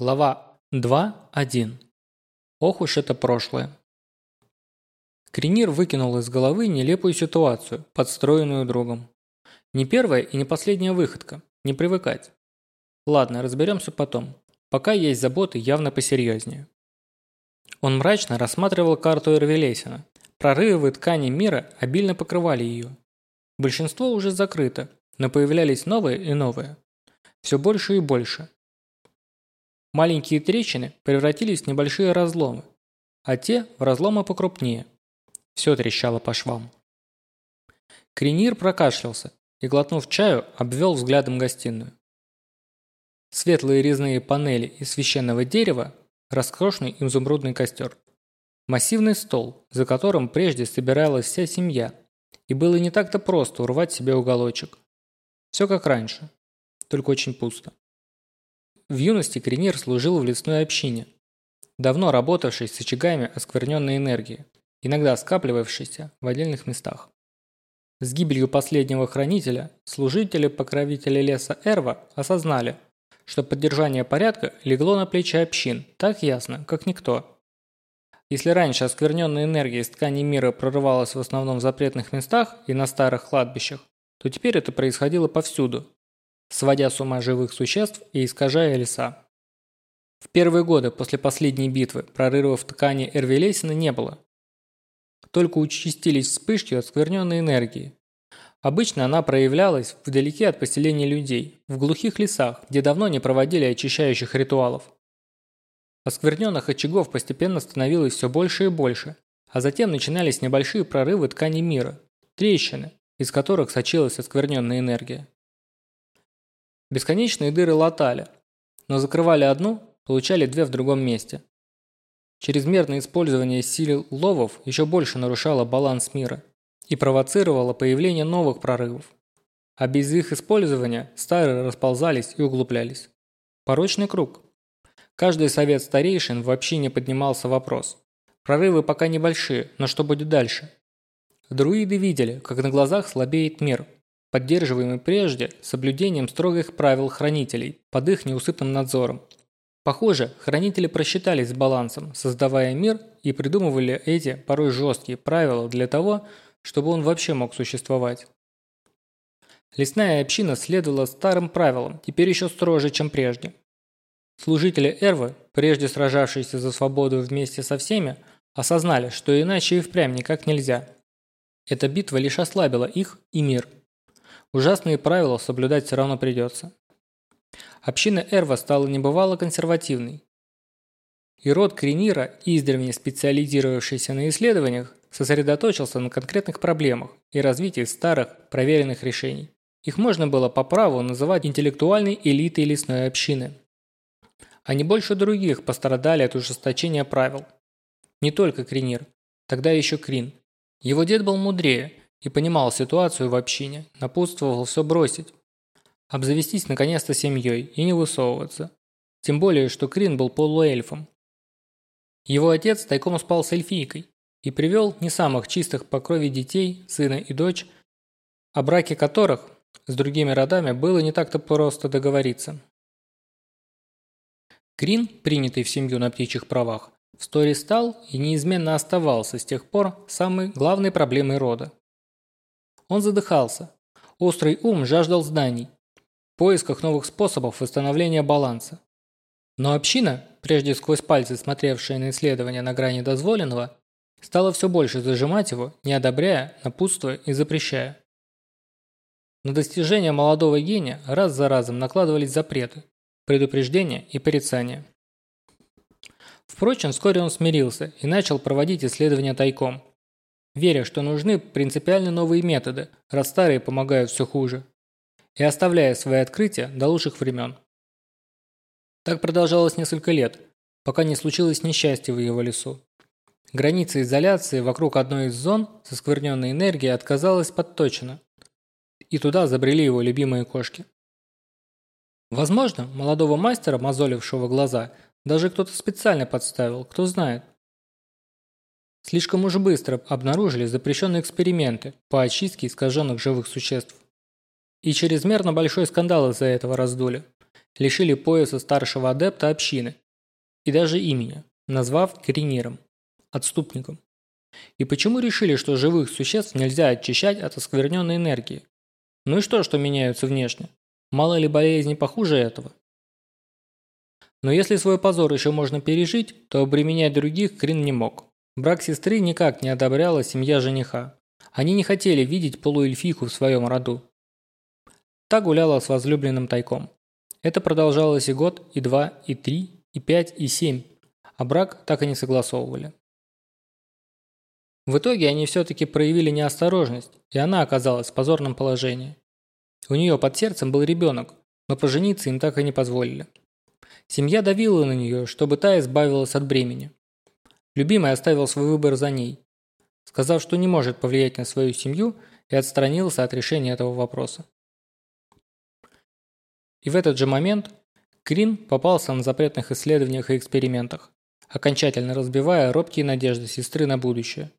Глава 2.1. Ох уж это прошлое. Кренир выкинул из головы нелепую ситуацию, подстроенную другом. Не первая и не последняя выходка. Не привыкать. Ладно, разберемся потом. Пока есть заботы явно посерьезнее. Он мрачно рассматривал карту Эрвелесина. Прорывы ткани мира обильно покрывали ее. Большинство уже закрыто, но появлялись новые и новые. Все больше и больше – Маленькие трещины превратились в небольшие разломы, а те в разломы покрупнее. Все трещало по швам. Кренир прокашлялся и, глотнув чаю, обвел взглядом гостиную. Светлые резные панели из священного дерева, роскошный изумрудный костер. Массивный стол, за которым прежде собиралась вся семья, и было не так-то просто урвать себе уголочек. Все как раньше, только очень пусто. В юности Кренир служил в лесной общине, давно работавшей с очагами оскверненной энергии, иногда скапливавшейся в отдельных местах. С гибелью последнего хранителя служители-покровители леса Эрва осознали, что поддержание порядка легло на плечи общин так ясно, как никто. Если раньше оскверненная энергия из ткани мира прорывалась в основном в запретных местах и на старых кладбищах, то теперь это происходило повсюду, сводя с ума живых существ и искажая леса. В первые годы после последней битвы прорывов ткани Эрвелесина не было. Только участились вспышки оскверненной энергии. Обычно она проявлялась вдалеке от поселения людей, в глухих лесах, где давно не проводили очищающих ритуалов. Оскверненных очагов постепенно становилось все больше и больше, а затем начинались небольшие прорывы ткани мира, трещины, из которых сочилась оскверненная энергия. Бесконечные дыры латали, но закрывали одну, получали две в другом месте. Чрезмерное использование сил ловов еще больше нарушало баланс мира и провоцировало появление новых прорывов. А без их использования старые расползались и углублялись. Порочный круг. Каждый совет старейшин вообще не поднимался вопрос. Прорывы пока небольшие, но что будет дальше? Друиды видели, как на глазах слабеет мир – поддерживаемый прежде соблюдением строгих правил хранителей под их неусыпным надзором. Похоже, хранители просчитались с балансом, создавая мир и придумывали эти, порой жесткие, правила для того, чтобы он вообще мог существовать. Лесная община следовала старым правилам, теперь еще строже, чем прежде. Служители Эрвы, прежде сражавшиеся за свободу вместе со всеми, осознали, что иначе и впрямь никак нельзя. Эта битва лишь ослабила их и мир – Ужасные правила соблюдать все равно придется. Община Эрва стала небывало консервативной. И род Кренира, издревне специализировавшийся на исследованиях, сосредоточился на конкретных проблемах и развитии старых, проверенных решений. Их можно было по праву называть интеллектуальной элитой лесной общины. Они больше других пострадали от ужесточения правил. Не только Кренир, тогда еще Крин. Его дед был мудрее – и понимал ситуацию в общине, напутствовал все бросить. Обзавестись наконец-то семьей и не высовываться. Тем более, что Крин был полуэльфом. Его отец тайком спал с эльфийкой и привел не самых чистых по крови детей, сына и дочь, о браке которых с другими родами было не так-то просто договориться. Крин, принятый в семью на птичьих правах, вскоре стал и неизменно оставался с тех пор самой главной проблемой рода. Он задыхался. Острый ум жаждал знаний, в поисках новых способов восстановления баланса. Но община, прежде сквозь пальцы смотревшая на исследования на грани дозволенного, стала все больше зажимать его, не одобряя, напутствуя и запрещая. На достижения молодого гения раз за разом накладывались запреты, предупреждения и порицания. Впрочем, вскоре он смирился и начал проводить исследования тайком, веря, что нужны принципиально новые методы, раз старые помогают все хуже, и оставляя свои открытия до лучших времен. Так продолжалось несколько лет, пока не случилось несчастье в его лесу. Граница изоляции вокруг одной из зон со скверненной энергией отказалась подточена, и туда забрели его любимые кошки. Возможно, молодого мастера, мозолившего глаза, даже кто-то специально подставил, кто знает – Слишком уж быстро обнаружили запрещенные эксперименты по очистке искаженных живых существ. И чрезмерно большой скандал из-за этого раздули. лишили пояса старшего адепта общины и даже имени, назвав Криниром, отступником. И почему решили, что живых существ нельзя очищать от оскверненной энергии? Ну и что, что меняются внешне? Мало ли болезней похуже этого? Но если свой позор еще можно пережить, то обременять других Крин не мог. Брак сестры никак не одобряла семья жениха. Они не хотели видеть полуэльфийку в своем роду. Та гуляла с возлюбленным тайком. Это продолжалось и год, и два, и три, и пять, и семь, а брак так и не согласовывали. В итоге они все-таки проявили неосторожность, и она оказалась в позорном положении. У нее под сердцем был ребенок, но пожениться им так и не позволили. Семья давила на нее, чтобы та избавилась от бремени. Любимый оставил свой выбор за ней, сказав, что не может повлиять на свою семью и отстранился от решения этого вопроса. И в этот же момент Крин попался на запретных исследованиях и экспериментах, окончательно разбивая робкие надежды сестры на будущее.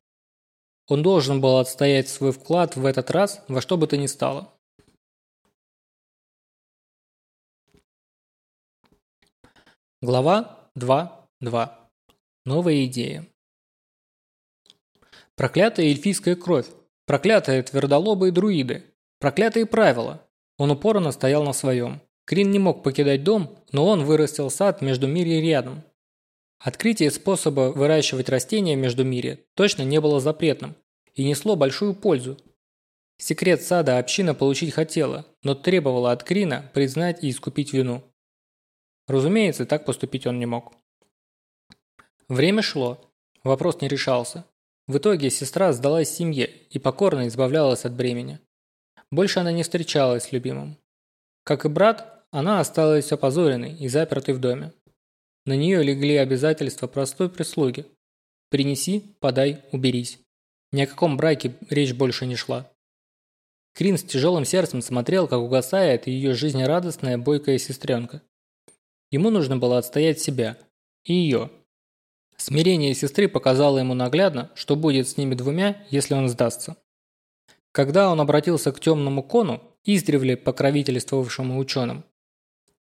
Он должен был отстоять свой вклад в этот раз во что бы то ни стало. Глава 2.2. Новая идея. Проклятая эльфийская кровь, проклятые твердолобые друиды, проклятые правила. Он упорно стоял на своем. Крин не мог покидать дом, но он вырастил сад между Мире рядом. Открытие способа выращивать растения между Мире точно не было запретным и несло большую пользу. Секрет сада община получить хотела, но требовала от Крина признать и искупить вину. Разумеется, так поступить он не мог. Время шло. Вопрос не решался. В итоге сестра сдалась семье и покорно избавлялась от бремени. Больше она не встречалась с любимым. Как и брат, она осталась опозоренной и запертой в доме. На нее легли обязательства простой прислуги. Принеси, подай, уберись. Ни о каком браке речь больше не шла. Крин с тяжелым сердцем смотрел, как угасает ее жизнерадостная бойкая сестренка. Ему нужно было отстоять себя и ее. Смирение сестры показало ему наглядно, что будет с ними двумя, если он сдастся. Когда он обратился к темному кону, издревле покровительствовавшему ученым,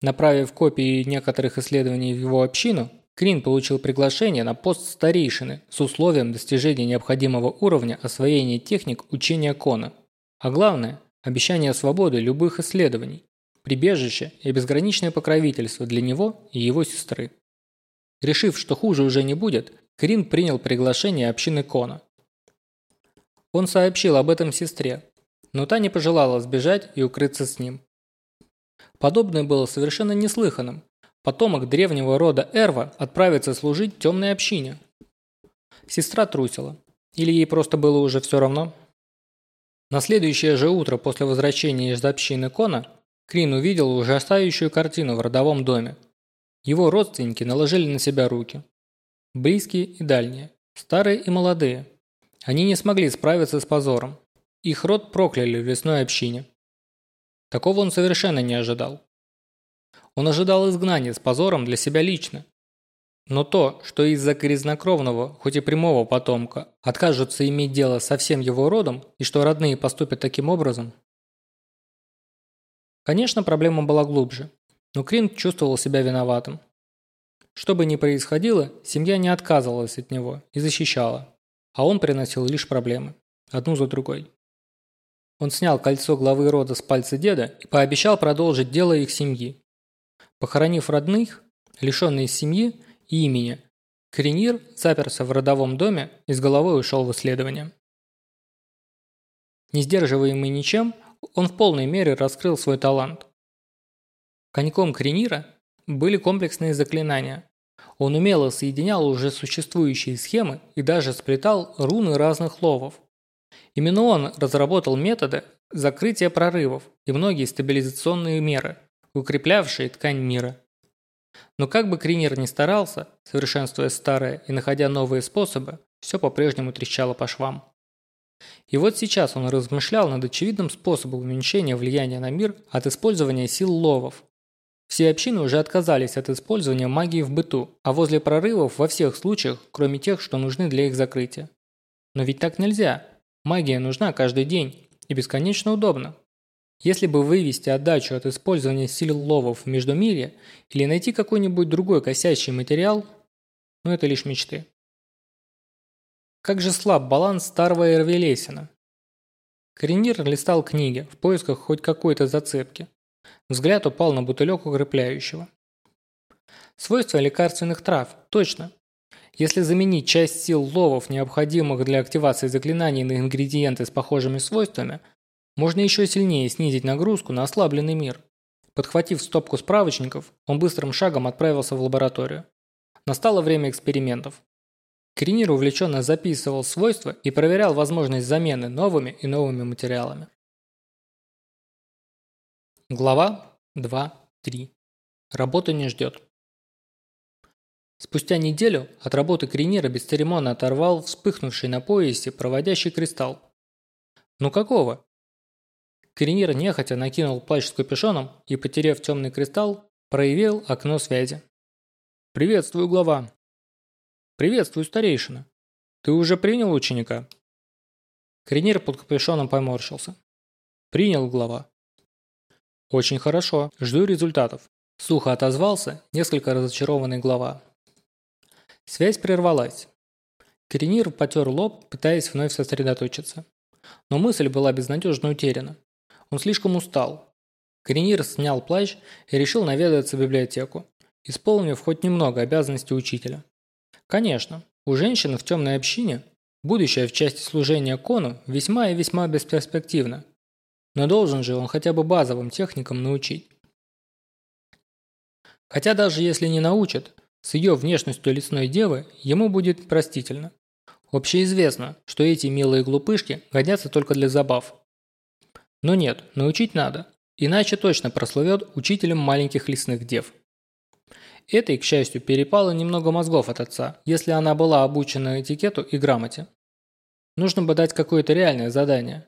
направив копии некоторых исследований в его общину, Крин получил приглашение на пост старейшины с условием достижения необходимого уровня освоения техник учения Кона. А главное – обещание свободы любых исследований, прибежище и безграничное покровительство для него и его сестры. Решив, что хуже уже не будет, Крин принял приглашение общины Кона. Он сообщил об этом сестре, но та не пожелала сбежать и укрыться с ним. Подобное было совершенно неслыханным. Потомок древнего рода Эрва отправится служить темной общине. Сестра трусила. Или ей просто было уже все равно? На следующее же утро после возвращения из общины Кона Крин увидел ужасающую картину в родовом доме. Его родственники наложили на себя руки. Близкие и дальние, старые и молодые. Они не смогли справиться с позором. Их род прокляли в лесной общине. Такого он совершенно не ожидал. Он ожидал изгнания с позором для себя лично. Но то, что из-за грязнокровного, хоть и прямого потомка, откажутся иметь дело со всем его родом, и что родные поступят таким образом... Конечно, проблема была глубже, но Крин чувствовал себя виноватым. Что бы ни происходило, семья не отказывалась от него и защищала, а он приносил лишь проблемы, одну за другой. Он снял кольцо главы рода с пальца деда и пообещал продолжить дело их семьи. Похоронив родных, лишенные семьи и имени, Кренир заперся в родовом доме и с головой ушел в исследование. Не сдерживаемый ничем, он в полной мере раскрыл свой талант. Коньком Кренира были комплексные заклинания. Он умело соединял уже существующие схемы и даже сплетал руны разных ловов. Именно он разработал методы закрытия прорывов и многие стабилизационные меры, укреплявшие ткань мира. Но как бы Кринер ни старался, совершенствуя старое и находя новые способы, все по-прежнему трещало по швам. И вот сейчас он размышлял над очевидным способом уменьшения влияния на мир от использования сил ловов. Все общины уже отказались от использования магии в быту, а возле прорывов во всех случаях, кроме тех, что нужны для их закрытия. Но ведь так нельзя. Магия нужна каждый день и бесконечно удобно. Если бы вывести отдачу от использования сил ловов в Междумирье или найти какой-нибудь другой косящий материал, но ну, это лишь мечты. Как же слаб баланс старого Эрвелесина. Коренир листал книги в поисках хоть какой-то зацепки. Взгляд упал на бутылек укрепляющего. Свойства лекарственных трав, точно. Если заменить часть сил ловов, необходимых для активации заклинаний на ингредиенты с похожими свойствами – можно еще сильнее снизить нагрузку на ослабленный мир. Подхватив стопку справочников, он быстрым шагом отправился в лабораторию. Настало время экспериментов. Кринир увлеченно записывал свойства и проверял возможность замены новыми и новыми материалами. Глава 2.3. Работа не ждет. Спустя неделю от работы Кринира бесцеремонно оторвал вспыхнувший на поясе проводящий кристалл. Ну какого? Коренир нехотя накинул плащ с капюшоном и, потеряв темный кристалл, проявил окно связи. «Приветствую, глава!» «Приветствую, старейшина! Ты уже принял ученика?» Коренир под капюшоном поморщился. «Принял, глава». «Очень хорошо. Жду результатов», – сухо отозвался несколько разочарованный глава. Связь прервалась. Коренир потер лоб, пытаясь вновь сосредоточиться. Но мысль была безнадежно утеряна. Он слишком устал. Коренир снял плащ и решил наведаться в библиотеку, исполнив хоть немного обязанностей учителя. Конечно, у женщины в темной общине будущее в части служения кону весьма и весьма бесперспективно. Но должен же он хотя бы базовым техникам научить. Хотя даже если не научит, с ее внешностью лесной девы ему будет простительно. Общеизвестно, что эти милые глупышки годятся только для забав. Но нет, научить надо, иначе точно прослывет учителем маленьких лесных дев. Этой, к счастью, перепало немного мозгов от отца, если она была обучена этикету и грамоте. Нужно бы дать какое-то реальное задание.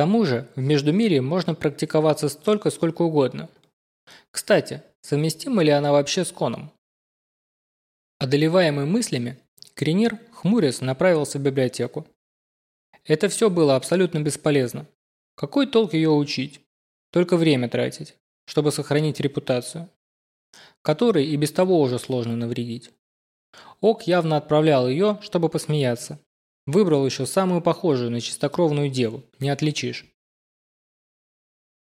Тому же, в Междумирье можно практиковаться столько, сколько угодно. Кстати, совместима ли она вообще с Коном? Одолеваемый мыслями, Кренир, хмурясь, направился в библиотеку. Это все было абсолютно бесполезно. Какой толк ее учить? Только время тратить, чтобы сохранить репутацию, которой и без того уже сложно навредить. Ок явно отправлял ее, чтобы посмеяться. Выбрал еще самую похожую на чистокровную деву, не отличишь.